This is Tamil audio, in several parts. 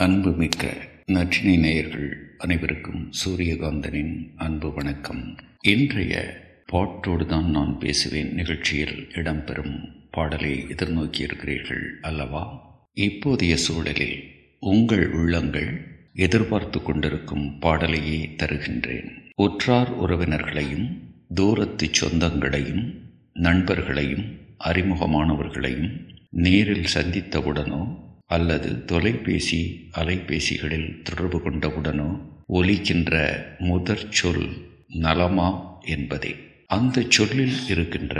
அன்புமிக்க நற்றினை நேயர்கள் அனைவருக்கும் சூரியகாந்தனின் அன்பு வணக்கம். இன்றைய பாட்டோடு தான் நான் பேசுவேன். நிகழ்ச்சியில் இடம்பெறும் பாடலை எதிர்நோக்கி இருக்கிறீர்கள் அல்லவா? இப்போதைய சூழலில் உங்கள் உள்ளங்கள் எதிர்பார்த்து கொண்டிருக்கும் பாடலையே தருகின்றேன். உற்றார் உறவினர்களையும் தூரத்து சொந்தங்களையும் நண்பர்களையும் அறிமுகமானவர்களையும் நேரில் சந்தித்தவுடனோ அல்லது தொலைபேசி அலைபேசிகளில் தொடர்பு கொண்டவுடனோ ஒலிக்கின்ற முதற் சொல் நலமா என்பதே. அந்த சொல்லில் இருக்கின்ற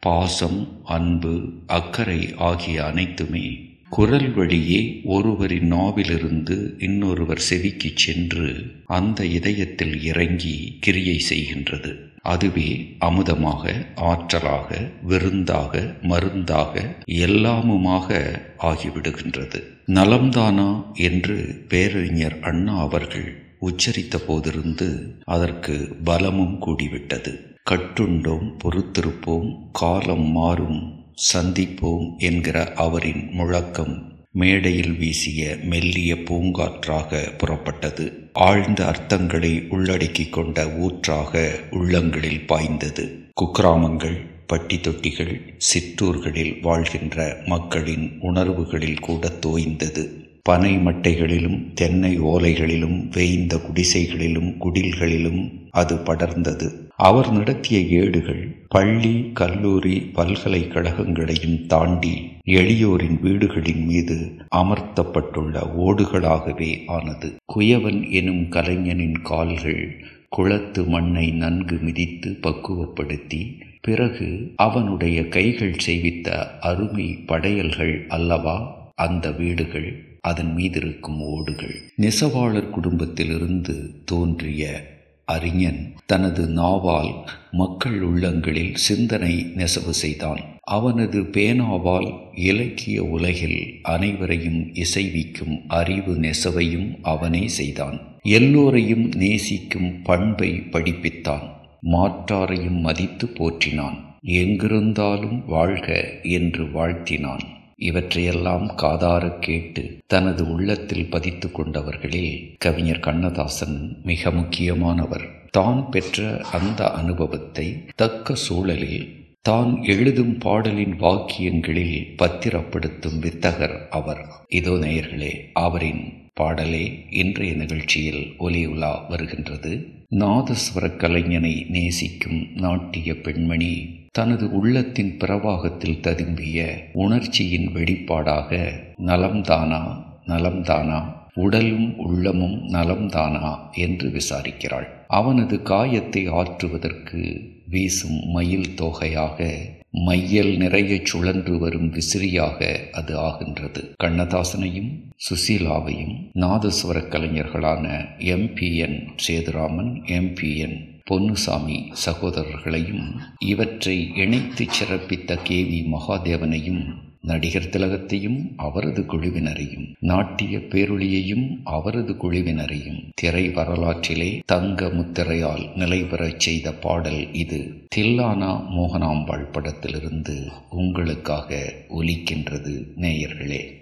பாசம் அன்பு அக்கறை ஆகிய அனைத்துமே குரல் வழியே ஒருவரின் நாவிலிருந்து இன்னொருவர் செவிக்கு சென்று அந்த இதயத்தில் இறங்கி கிரியை செய்கின்றது. அதுவே அமுதமாக ஆற்றலாக விருந்தாக மருந்தாக எல்லாமுமாக ஆகிவிடுகின்றது. நலம்தானா? என்று பேரறிஞர் அண்ணா அவர்கள் உச்சரித்த போதிருந்து அதற்கு பலமும் கூடிவிட்டது. கட்டுண்டோம் பொறுத்திருப்போம் காலம் மாறும் சந்திப்போம் என்கிற அவரின் முழக்கம் மேடையில் வீசிய மெல்லிய பூங்காற்றாக புறப்பட்டது. ஆழ்ந்த அர்த்தங்களை உள்ளடக்கி கொண்ட ஊற்றாக உள்ளங்களில் பாய்ந்தது. குக்கிராமங்கள் பட்டி தொட்டிகள் சிற்றூர்களில் வாழ்கின்ற மக்களின் உணர்வுகளில் கூட தோய்ந்தது. பனை மட்டைகளிலும் தென்னை ஓலைகளிலும் வேய்ந்த குடிசைகளிலும் குடில்களிலும் அது படர்ந்தது. அவர் நடத்திய ஏடுகள் பள்ளி கல்லூரி பல்கலைக்கழகங்களையும் தாண்டி எளியோரின் வீடுகளின் மீது அமர்த்தப்பட்டுள்ள ஓடுகளாகவே ஆனது. குயவன் எனும் கலைஞனின் கால்கள் குளத்து மண்ணை நன்கு மிதித்து பக்குவப்படுத்தி பிறகு அவனுடைய கைகள் செய்வித்த அருமை படையல்கள் அல்லவா? அந்த வீடுகள் அதன் மீதிருக்கும் ஓடுகள். நெசவாளர் குடும்பத்திலிருந்து தோன்றிய அறிஞன் தனது நாவால் மக்கள் உள்ளங்களில் சிந்தனை நெசவு செய்தான். அவனது பேனாவால் இலக்கிய உலகில் அனைவரையும் இசைவிக்கும் அறிவு நெசவையும் அவனே செய்தான். எல்லோரையும் நேசிக்கும் பண்பை படிப்பித்தான். மாற்றாரையும் மதித்து போற்றினான். எங்கிருந்தாலும் வாழ்க என்று வாழ்த்தினான். இவற்றையெல்லாம் காதார கேட்டு தனது உள்ளத்தில் பதித்து கொண்டவர்களில் கவிஞர் கண்ணதாசன் மிக முக்கியமானவர். தான் பெற்ற அந்த அனுபவத்தை தக்க சூழலில் தான் எழுதும் பாடலின் வாக்கியங்களில் பத்திரப்படுத்தும் வித்தகர் அவர். இதோ நேயர்களே அவரின் பாடலே இன்றைய நிகழ்ச்சியில் ஒலியுலா வருகின்றது. நாதஸ்வர கலைஞனை நேசிக்கும் நாட்டிய பெண்மணி தனது உள்ளத்தின் பிரவாகத்தில் ததும்பிய உணர்ச்சியின் வெளிப்பாடாக நலம்தானா நலம்தானா உடலும் உள்ளமும் நலம்தானா என்று விசாரிக்கிறாள். அவனது காயத்தை ஆற்றுவதற்கு வீசும் மயில் தொகையாக மையல் நிறைய சுழன்று வரும் விசிறியாக அது ஆகின்றது. கண்ணதாசனையும் சுசீலாவையும் நாதஸ்வர கலைஞர்களான எம்பிஎன் சேதுராமன் எம்பிஎன் பொன்னுசாமி சகோதரர்களையும் இவற்றை இணைத்து சிறப்பித்த கே. வி. மகாதேவனையும் நடிகர் திலகத்தையும் அவரது குழுவினரையும் நாட்டிய பேரொழியையும் அவரது குழுவினரையும் திரை வரலாற்றிலே தங்க முத்திரையால் நிலைபெறச் செய்த பாடல் இது. தில்லானா மோகனாம்பாள் படத்திலிருந்து உங்களுக்காக ஒலிக்கின்றது நேயர்களே.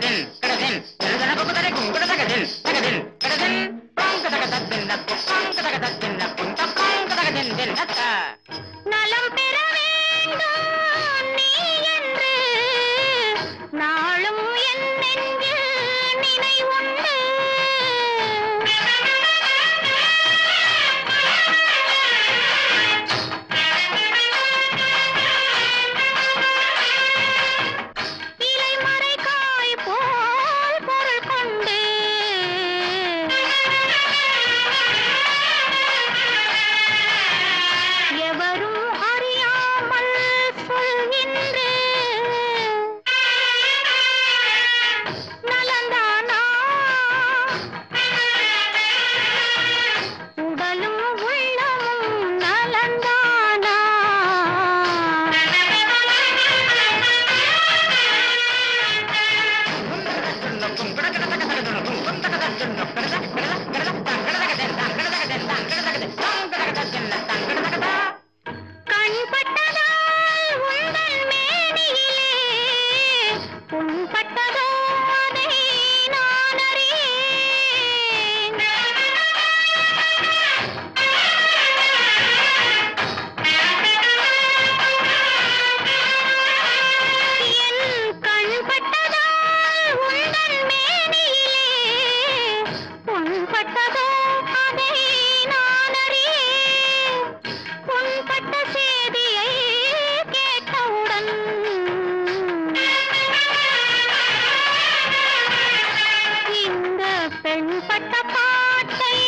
கடதின் கடதின் திருதன பகுதரை குங்குட தகதின் தகதின் கடதின் பிராங்க தகதத் பின்ன सफ़ा